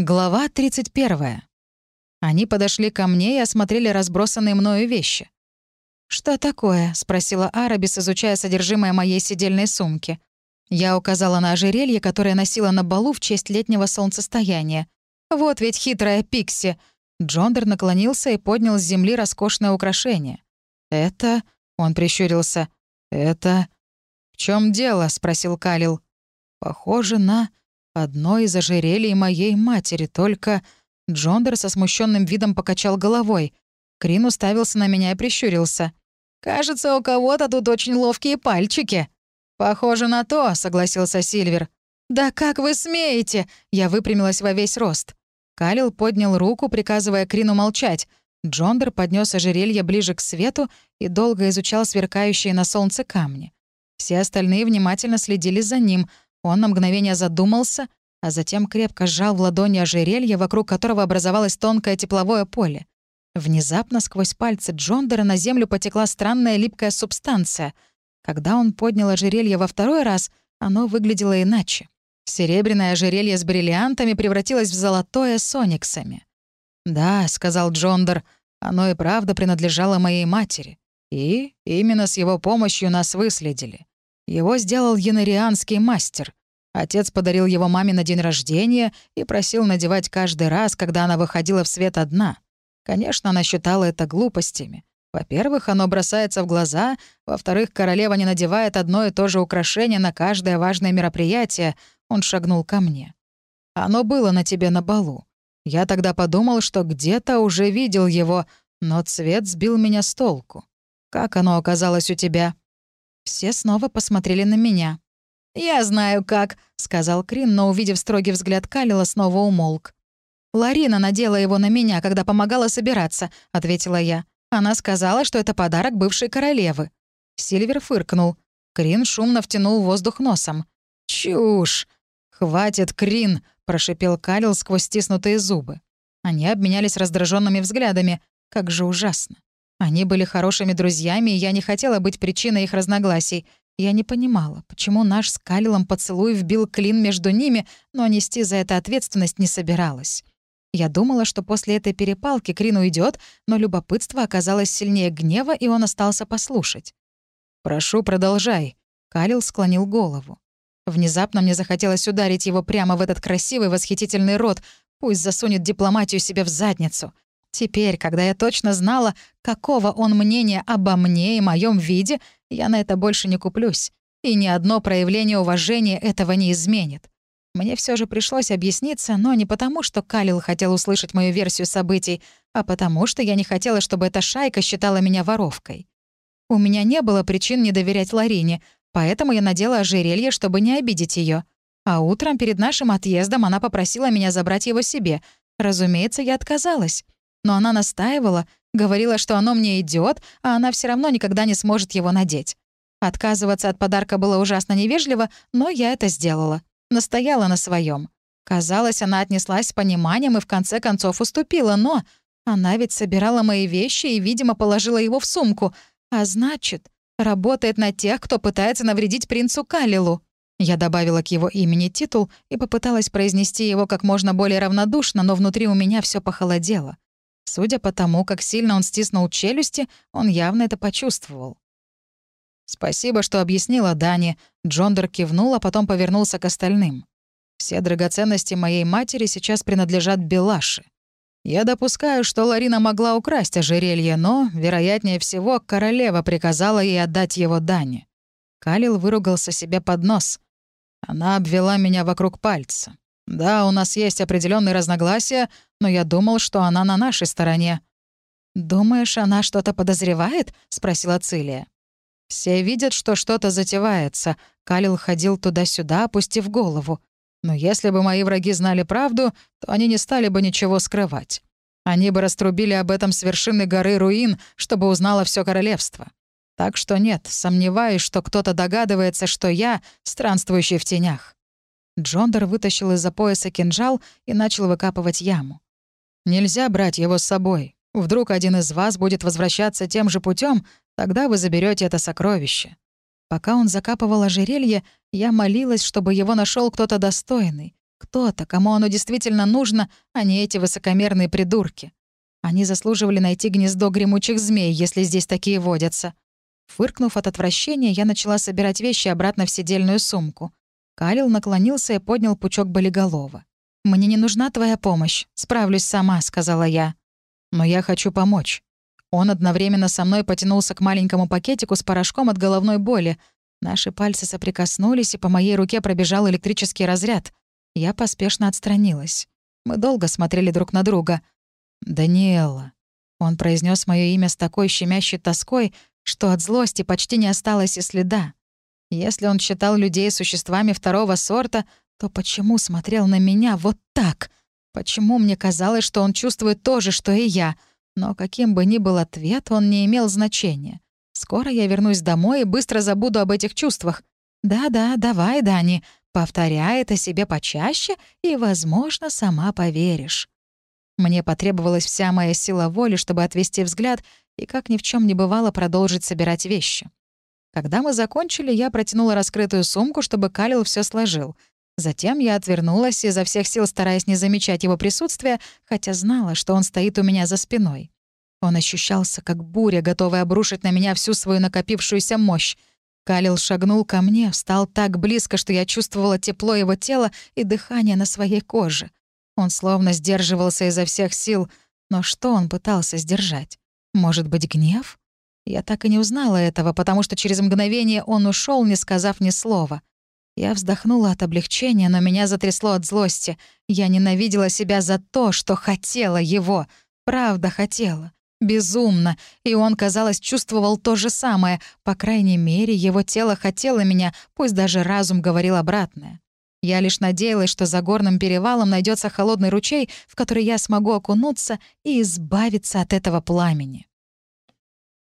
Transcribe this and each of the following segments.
Глава 31. Они подошли ко мне и осмотрели разбросанные мною вещи. «Что такое?» — спросила Арабис, изучая содержимое моей сидельной сумки. Я указала на ожерелье, которое носила на балу в честь летнего солнцестояния. «Вот ведь хитрая Пикси!» Джондер наклонился и поднял с земли роскошное украшение. «Это...» — он прищурился. «Это...» «В чем дело?» — спросил Калил. «Похоже на...» Одно из ожерелий моей матери, только... Джондер со смущенным видом покачал головой. Крин уставился на меня и прищурился. «Кажется, у кого-то тут очень ловкие пальчики». «Похоже на то», — согласился Сильвер. «Да как вы смеете?» — я выпрямилась во весь рост. Калил поднял руку, приказывая Крину молчать. Джондер поднес ожерелье ближе к свету и долго изучал сверкающие на солнце камни. Все остальные внимательно следили за ним — он на мгновение задумался, а затем крепко сжал в ладони ожерелье, вокруг которого образовалось тонкое тепловое поле. Внезапно сквозь пальцы Джондера на землю потекла странная липкая субстанция. Когда он поднял ожерелье во второй раз, оно выглядело иначе. Серебряное ожерелье с бриллиантами превратилось в золотое с ониксами. «Да», — сказал Джондер, — «оно и правда принадлежало моей матери. И именно с его помощью нас выследили. Его сделал янарианский мастер. Отец подарил его маме на день рождения и просил надевать каждый раз, когда она выходила в свет одна. Конечно, она считала это глупостями. Во-первых, оно бросается в глаза, во-вторых, королева не надевает одно и то же украшение на каждое важное мероприятие. Он шагнул ко мне. «Оно было на тебе на балу. Я тогда подумал, что где-то уже видел его, но цвет сбил меня с толку. Как оно оказалось у тебя?» Все снова посмотрели на меня. «Я знаю как», — сказал Крин, но, увидев строгий взгляд Калила, снова умолк. «Ларина надела его на меня, когда помогала собираться», — ответила я. «Она сказала, что это подарок бывшей королевы». Сильвер фыркнул. Крин шумно втянул воздух носом. «Чушь! Хватит, Крин!» — прошипел Калил сквозь стиснутые зубы. Они обменялись раздраженными взглядами. Как же ужасно. Они были хорошими друзьями, и я не хотела быть причиной их разногласий. Я не понимала, почему наш с Калилом поцелуй вбил клин между ними, но нести за это ответственность не собиралась. Я думала, что после этой перепалки Крин уйдет, но любопытство оказалось сильнее гнева, и он остался послушать. «Прошу, продолжай», — Калил склонил голову. Внезапно мне захотелось ударить его прямо в этот красивый, восхитительный рот, пусть засунет дипломатию себе в задницу. Теперь, когда я точно знала, какого он мнения обо мне и моем виде, я на это больше не куплюсь. И ни одно проявление уважения этого не изменит. Мне все же пришлось объясниться, но не потому, что Калил хотел услышать мою версию событий, а потому, что я не хотела, чтобы эта шайка считала меня воровкой. У меня не было причин не доверять Ларине, поэтому я надела ожерелье, чтобы не обидеть ее. А утром перед нашим отъездом она попросила меня забрать его себе. Разумеется, я отказалась. Но она настаивала, говорила, что оно мне идет, а она все равно никогда не сможет его надеть. Отказываться от подарка было ужасно невежливо, но я это сделала. Настояла на своем. Казалось, она отнеслась с пониманием и в конце концов уступила, но она ведь собирала мои вещи и, видимо, положила его в сумку. А значит, работает на тех, кто пытается навредить принцу Калилу. Я добавила к его имени титул и попыталась произнести его как можно более равнодушно, но внутри у меня все похолодело. Судя по тому, как сильно он стиснул челюсти, он явно это почувствовал. «Спасибо, что объяснила Дани», — Джондер кивнул, а потом повернулся к остальным. «Все драгоценности моей матери сейчас принадлежат Белаше. Я допускаю, что Ларина могла украсть ожерелье, но, вероятнее всего, королева приказала ей отдать его Дани». Калил выругался себе под нос. Она обвела меня вокруг пальца. Да, у нас есть определенные разногласия, но я думал, что она на нашей стороне». «Думаешь, она что-то подозревает?» — спросила Цилия. «Все видят, что что-то затевается». Калил ходил туда-сюда, опустив голову. «Но если бы мои враги знали правду, то они не стали бы ничего скрывать. Они бы раструбили об этом с вершины горы руин, чтобы узнало все королевство. Так что нет, сомневаюсь, что кто-то догадывается, что я — странствующий в тенях». Джондер вытащил из-за пояса кинжал и начал выкапывать яму. Нельзя брать его с собой. Вдруг один из вас будет возвращаться тем же путем, тогда вы заберете это сокровище. Пока он закапывал ожерелье, я молилась, чтобы его нашел кто-то достойный. Кто-то, кому оно действительно нужно, а не эти высокомерные придурки. Они заслуживали найти гнездо гремучих змей, если здесь такие водятся. Фыркнув от отвращения, я начала собирать вещи обратно в сидельную сумку. Калил наклонился и поднял пучок болиголова. «Мне не нужна твоя помощь. Справлюсь сама», — сказала я. «Но я хочу помочь». Он одновременно со мной потянулся к маленькому пакетику с порошком от головной боли. Наши пальцы соприкоснулись, и по моей руке пробежал электрический разряд. Я поспешно отстранилась. Мы долго смотрели друг на друга. «Даниэла». Он произнес мое имя с такой щемящей тоской, что от злости почти не осталось и следа. Если он считал людей существами второго сорта, то почему смотрел на меня вот так? Почему мне казалось, что он чувствует то же, что и я? Но каким бы ни был ответ, он не имел значения. Скоро я вернусь домой и быстро забуду об этих чувствах. «Да-да, давай, Дани, повторяй это себе почаще, и, возможно, сама поверишь». Мне потребовалась вся моя сила воли, чтобы отвести взгляд и, как ни в чем не бывало, продолжить собирать вещи. Когда мы закончили, я протянула раскрытую сумку, чтобы Калил все сложил. Затем я отвернулась, изо всех сил стараясь не замечать его присутствия, хотя знала, что он стоит у меня за спиной. Он ощущался, как буря, готовая обрушить на меня всю свою накопившуюся мощь. Калил шагнул ко мне, встал так близко, что я чувствовала тепло его тела и дыхание на своей коже. Он словно сдерживался изо всех сил, но что он пытался сдержать? Может быть, гнев? Я так и не узнала этого, потому что через мгновение он ушел, не сказав ни слова. Я вздохнула от облегчения, но меня затрясло от злости. Я ненавидела себя за то, что хотела его. Правда хотела. Безумно. И он, казалось, чувствовал то же самое. По крайней мере, его тело хотело меня, пусть даже разум говорил обратное. Я лишь надеялась, что за горным перевалом найдется холодный ручей, в который я смогу окунуться и избавиться от этого пламени.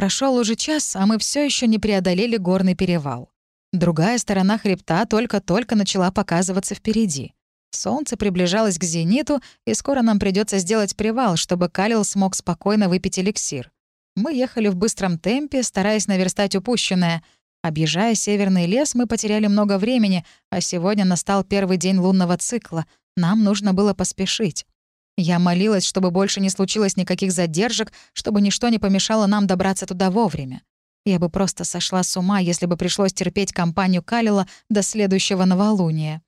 Прошел уже час, а мы все еще не преодолели горный перевал. Другая сторона хребта только-только начала показываться впереди. Солнце приближалось к зениту, и скоро нам придется сделать привал, чтобы Калил смог спокойно выпить эликсир. Мы ехали в быстром темпе, стараясь наверстать упущенное. Объезжая северный лес, мы потеряли много времени, а сегодня настал первый день лунного цикла. Нам нужно было поспешить. Я молилась, чтобы больше не случилось никаких задержек, чтобы ничто не помешало нам добраться туда вовремя. Я бы просто сошла с ума, если бы пришлось терпеть компанию Калила до следующего новолуния.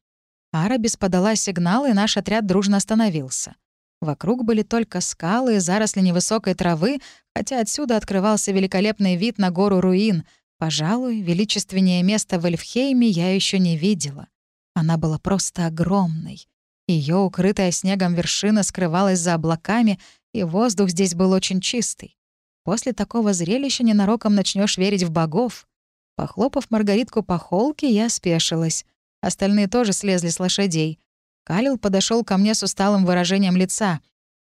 Арабис подала сигнал, и наш отряд дружно остановился. Вокруг были только скалы и заросли невысокой травы, хотя отсюда открывался великолепный вид на гору руин. Пожалуй, величественнее место в Эльфхейме я еще не видела. Она была просто огромной. Ее укрытая снегом вершина скрывалась за облаками, и воздух здесь был очень чистый. После такого зрелища ненароком начнешь верить в богов. Похлопав Маргаритку по холке, я спешилась. Остальные тоже слезли с лошадей. Калил подошел ко мне с усталым выражением лица.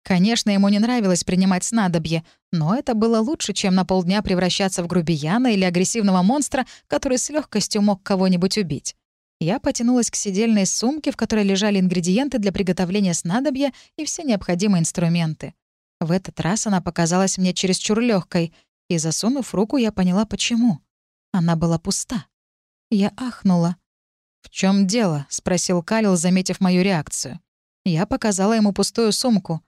Конечно, ему не нравилось принимать снадобье, но это было лучше, чем на полдня превращаться в грубияна или агрессивного монстра, который с легкостью мог кого-нибудь убить. Я потянулась к сидельной сумке, в которой лежали ингредиенты для приготовления снадобья и все необходимые инструменты. В этот раз она показалась мне чересчур легкой, и, засунув руку, я поняла, почему. Она была пуста. Я ахнула. «В чем дело?» — спросил Калил, заметив мою реакцию. Я показала ему пустую сумку.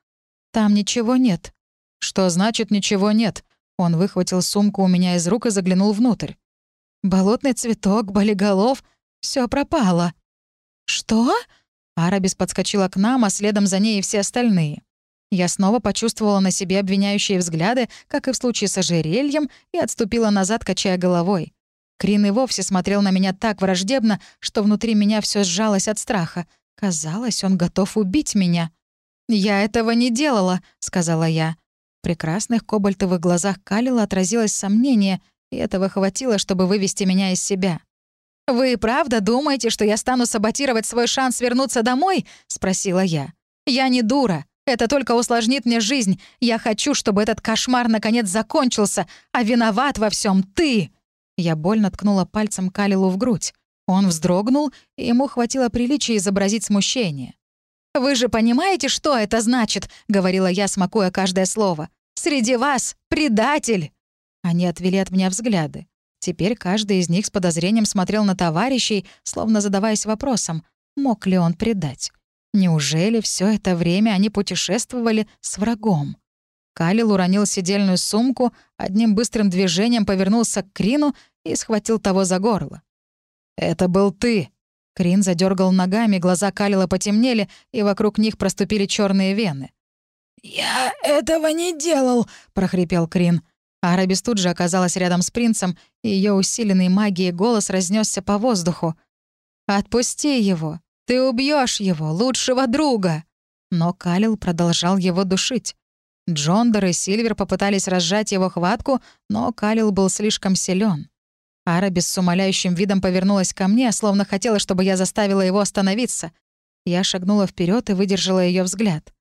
«Там ничего нет». «Что значит «ничего нет»?» Он выхватил сумку у меня из рук и заглянул внутрь. «Болотный цветок, болиголов — все пропало». «Что?» Арабис подскочила к нам, а следом за ней и все остальные. Я снова почувствовала на себе обвиняющие взгляды, как и в случае с ожерельем, и отступила назад, качая головой. Крин и вовсе смотрел на меня так враждебно, что внутри меня все сжалось от страха. Казалось, он готов убить меня. «Я этого не делала», — сказала я. В прекрасных кобальтовых глазах Калила отразилось сомнение, и этого хватило, чтобы вывести меня из себя. «Вы правда думаете, что я стану саботировать свой шанс вернуться домой?» — спросила я. «Я не дура. Это только усложнит мне жизнь. Я хочу, чтобы этот кошмар наконец закончился, а виноват во всем ты!» Я больно ткнула пальцем Калилу в грудь. Он вздрогнул, и ему хватило приличия изобразить смущение. «Вы же понимаете, что это значит?» — говорила я, смакуя каждое слово. «Среди вас предатель!» Они отвели от меня взгляды. Теперь каждый из них с подозрением смотрел на товарищей, словно задаваясь вопросом, мог ли он предать. Неужели все это время они путешествовали с врагом? Калил уронил сидельную сумку, одним быстрым движением повернулся к Крину и схватил того за горло. «Это был ты!» Крин задергал ногами, глаза Калила потемнели, и вокруг них проступили черные вены. «Я этого не делал!» — прохрипел Крин. Арабис тут же оказалась рядом с принцем, и ее усиленный магией голос разнесся по воздуху. «Отпусти его! Ты убьешь его, лучшего друга!» Но Калил продолжал его душить. Джондор и Сильвер попытались разжать его хватку, но Калил был слишком силен. Арабис с умоляющим видом повернулась ко мне, словно хотела, чтобы я заставила его остановиться. Я шагнула вперед и выдержала ее взгляд.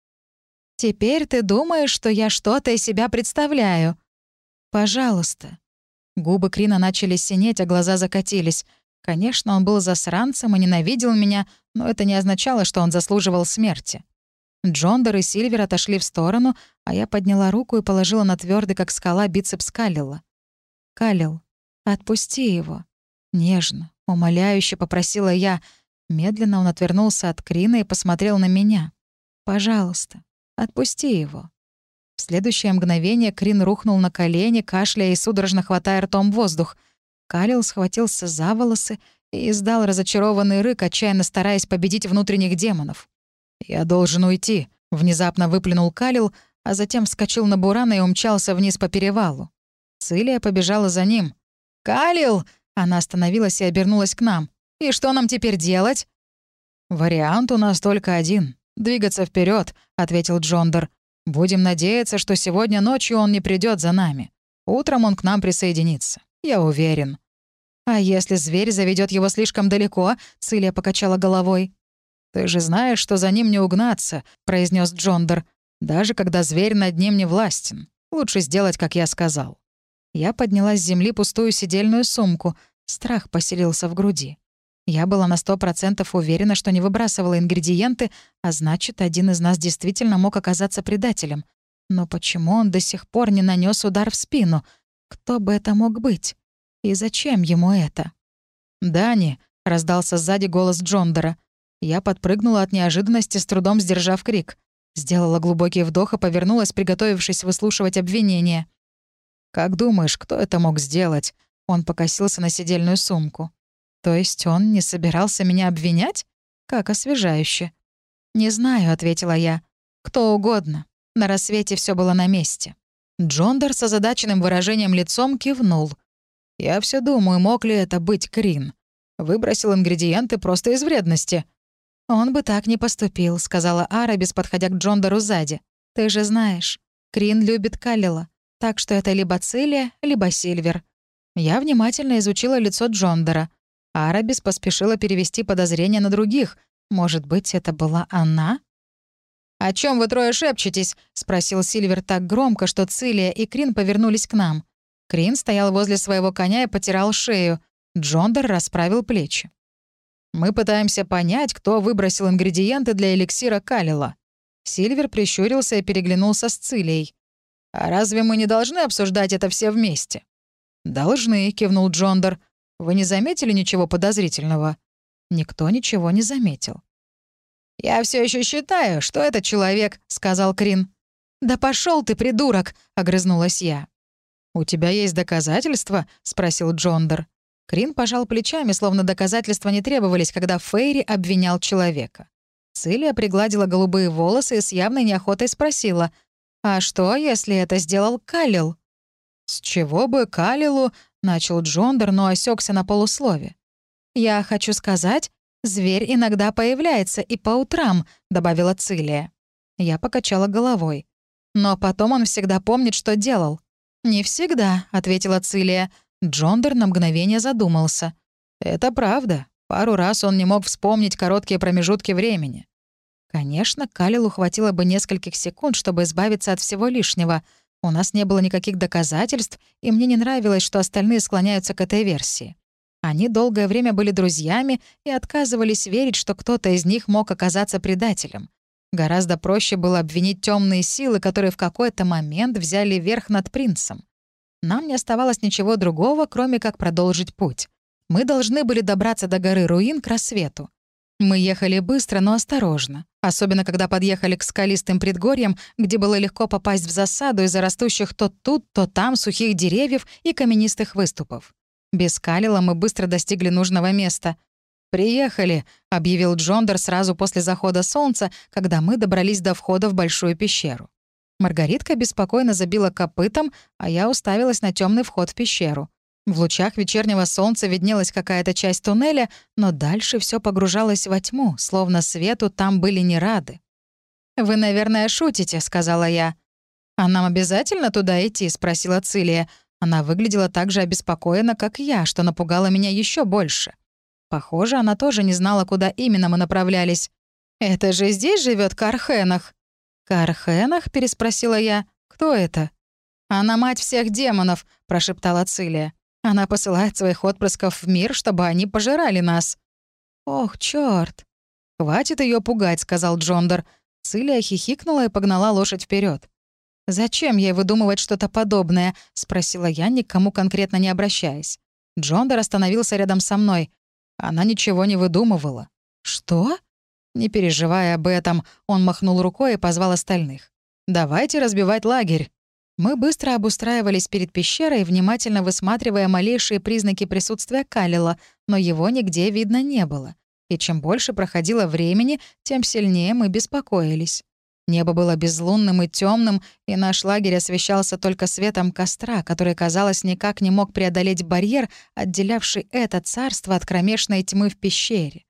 «Теперь ты думаешь, что я что-то из себя представляю?» «Пожалуйста». Губы Крина начали синеть, а глаза закатились. Конечно, он был засранцем и ненавидел меня, но это не означало, что он заслуживал смерти. Джондор и Сильвер отошли в сторону, а я подняла руку и положила на твердый, как скала, бицепс Калила. «Калил, отпусти его». Нежно, умоляюще попросила я. Медленно он отвернулся от Крина и посмотрел на меня. «Пожалуйста, отпусти его». Следующее мгновение Крин рухнул на колени, кашляя и судорожно хватая ртом воздух. Калил схватился за волосы и издал разочарованный рык, отчаянно стараясь победить внутренних демонов. «Я должен уйти», — внезапно выплюнул Калил, а затем вскочил на Бурана и умчался вниз по перевалу. Цилия побежала за ним. «Калил!» — она остановилась и обернулась к нам. «И что нам теперь делать?» «Вариант у нас только один — двигаться вперед, ответил Джондер. «Будем надеяться, что сегодня ночью он не придет за нами. Утром он к нам присоединится, я уверен». «А если зверь заведет его слишком далеко?» — Цилия покачала головой. «Ты же знаешь, что за ним не угнаться», — произнес Джондер. «Даже когда зверь над ним не властен. Лучше сделать, как я сказал». Я подняла с земли пустую сидельную сумку. Страх поселился в груди. Я была на сто процентов уверена, что не выбрасывала ингредиенты, а значит, один из нас действительно мог оказаться предателем. Но почему он до сих пор не нанес удар в спину? Кто бы это мог быть? И зачем ему это? «Дани», — раздался сзади голос Джондера. Я подпрыгнула от неожиданности, с трудом сдержав крик. Сделала глубокий вдох и повернулась, приготовившись выслушивать обвинения. «Как думаешь, кто это мог сделать?» Он покосился на сидельную сумку. «То есть он не собирался меня обвинять? Как освежающе». «Не знаю», — ответила я. «Кто угодно. На рассвете все было на месте». Джондер с озадаченным выражением лицом кивнул. «Я все думаю, мог ли это быть Крин. Выбросил ингредиенты просто из вредности. «Он бы так не поступил», — сказала Арабис, подходя к Джондору сзади. «Ты же знаешь, Крин любит Калила, так что это либо Цилия, либо Сильвер». Я внимательно изучила лицо Арабис поспешила перевести подозрения на других. Может быть, это была она? «О чем вы трое шепчетесь?» — спросил Сильвер так громко, что Цилия и Крин повернулись к нам. Крин стоял возле своего коня и потирал шею. Джондор расправил плечи. Мы пытаемся понять, кто выбросил ингредиенты для эликсира Калила». Сильвер прищурился и переглянулся с Цилией. «А разве мы не должны обсуждать это все вместе?» «Должны», — кивнул Джондер. «Вы не заметили ничего подозрительного?» Никто ничего не заметил. «Я все еще считаю, что этот человек», — сказал Крин. «Да пошел ты, придурок!» — огрызнулась я. «У тебя есть доказательства?» — спросил Джондер. Крин пожал плечами, словно доказательства не требовались, когда Фейри обвинял человека. Цилия пригладила голубые волосы и с явной неохотой спросила, «А что, если это сделал Калил?» «С чего бы Калилу?» — начал Джондер, но осекся на полуслове. «Я хочу сказать, зверь иногда появляется и по утрам», — добавила Цилия. Я покачала головой. «Но потом он всегда помнит, что делал». «Не всегда», — ответила Цилия. Джондер на мгновение задумался. «Это правда. Пару раз он не мог вспомнить короткие промежутки времени». Конечно, Калилу хватило бы нескольких секунд, чтобы избавиться от всего лишнего. У нас не было никаких доказательств, и мне не нравилось, что остальные склоняются к этой версии. Они долгое время были друзьями и отказывались верить, что кто-то из них мог оказаться предателем. Гораздо проще было обвинить темные силы, которые в какой-то момент взяли верх над принцем. Нам не оставалось ничего другого, кроме как продолжить путь. Мы должны были добраться до горы Руин к рассвету. Мы ехали быстро, но осторожно, особенно когда подъехали к скалистым предгорьям, где было легко попасть в засаду из-за растущих то тут, то там сухих деревьев и каменистых выступов. Без Калила мы быстро достигли нужного места. «Приехали», — объявил Джондер сразу после захода солнца, когда мы добрались до входа в большую пещеру. Маргаритка беспокойно забила копытом, а я уставилась на темный вход в пещеру. В лучах вечернего солнца виднелась какая-то часть туннеля, но дальше все погружалось во тьму, словно свету там были не рады. «Вы, наверное, шутите», — сказала я. «А нам обязательно туда идти?» — спросила Цилия. Она выглядела так же обеспокоена, как я, что напугало меня еще больше. Похоже, она тоже не знала, куда именно мы направлялись. «Это же здесь живет Кархенах?» «Кархенах?» — переспросила я. «Кто это?» «Она мать всех демонов», — прошептала Цилия. Она посылает своих отпрысков в мир, чтобы они пожирали нас». «Ох, чёрт!» «Хватит ее пугать», — сказал Джондер. Цилия хихикнула и погнала лошадь вперед. «Зачем ей выдумывать что-то подобное?» — спросила я, никому конкретно не обращаясь. Джондер остановился рядом со мной. Она ничего не выдумывала. «Что?» Не переживая об этом, он махнул рукой и позвал остальных. «Давайте разбивать лагерь». Мы быстро обустраивались перед пещерой, внимательно высматривая малейшие признаки присутствия Калила, но его нигде видно не было. И чем больше проходило времени, тем сильнее мы беспокоились. Небо было безлунным и темным, и наш лагерь освещался только светом костра, который, казалось, никак не мог преодолеть барьер, отделявший это царство от кромешной тьмы в пещере.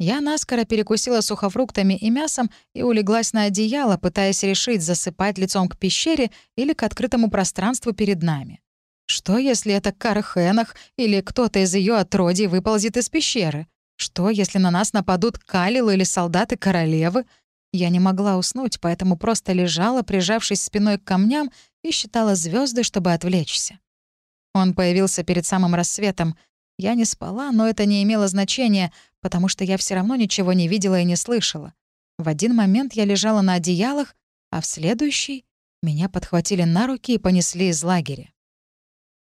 Я наскоро перекусила сухофруктами и мясом и улеглась на одеяло, пытаясь решить, засыпать лицом к пещере или к открытому пространству перед нами. Что, если это Кархенах или кто-то из ее отродий выползет из пещеры? Что, если на нас нападут Калил или солдаты королевы? Я не могла уснуть, поэтому просто лежала, прижавшись спиной к камням, и считала звезды, чтобы отвлечься. Он появился перед самым рассветом. Я не спала, но это не имело значения, потому что я все равно ничего не видела и не слышала. В один момент я лежала на одеялах, а в следующий меня подхватили на руки и понесли из лагеря.